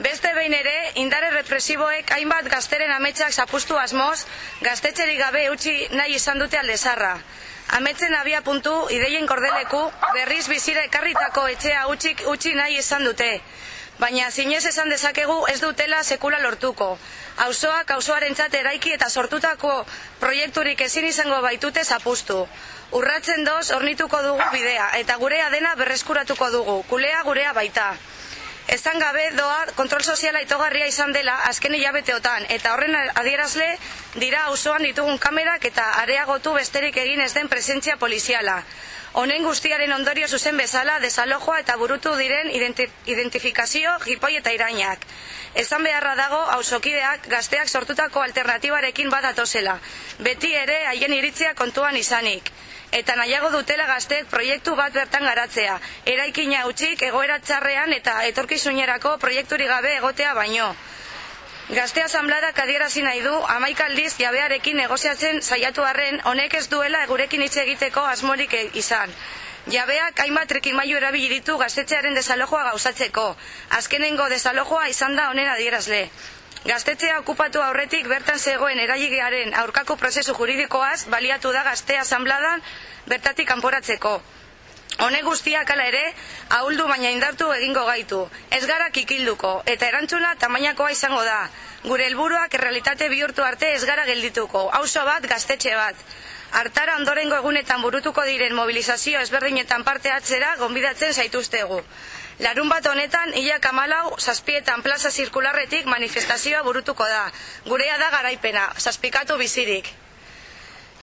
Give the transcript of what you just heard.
Beste behin ere, indare represiboek hainbat gazteren ametsak zapustu asmoz, gaztetxerik gabe utzi nahi izan dute aldezarra. Ametzen abia puntu, ideien kordeleku, berriz bizira ekarritako etxea utxik utzi nahi izan dute. Baina zinez esan dezakegu ez dutela sekula lortuko. Auzoak auzoaren eraiki eta sortutako proiekturik ezin izango baitute zapustu. Urratzen doz, ornituko dugu bidea, eta gurea dena berreskuratuko dugu, kulea gurea baita. Ezan gabe doa kontrol soziala itogarria izan dela azken hilabeteotan eta horren adierazle dira auzoan ditugun kamerak eta areagotu besterik egin ez den presentzia poliziala. Honen guztiaren ondorio zuzen bezala desalojoa eta burutu diren identifikazio jipoi eta irainak. Ezan beharra dago auzokideak gazteak sortutako alternatibarekin badatozela. Beti ere haien iritzia kontuan izanik eta nahiago dutela gazteek proiektu bat bertan garatzea. Eraikina utxik egoera txarrean eta etorkizunerako proiekturi gabe egotea baino. Gazte asamblada kadierazi nahi du, amaikaldiz jabearekin negoziatzen saiatu arren, honek ez duela egurekin hitz egiteko asmorik izan. Jabeak hainbat mailu erabili ditu gaztetxearen desalojoa gauzatzeko. Azkenengo desalojoa izan da honen adierazle. Gaztetzea okupatu aurretik bertan zegoen erailigearen aurkako prozesu juridikoaz baliatu da gaztea asanbladan bertatik kanporatzeko. Hone guztiak ala ere, ahuldu baina indartu egingo gaitu. Ez gara kikilduko, eta erantzuna tamainakoa izango da. Gure helburuak errealitate bihurtu arte ez gara geldituko, auzo bat, gaztetxe bat. Artara ondorengo egunetan burutuko diren mobilizazio ezberdinetan parte atzera gonbidatzen zaituztegu. Larun bat honetan, ia kamalau, zazpietan plaza zirkularretik manifestazioa burutuko da. Gurea da garaipena, zazpikatu bizirik.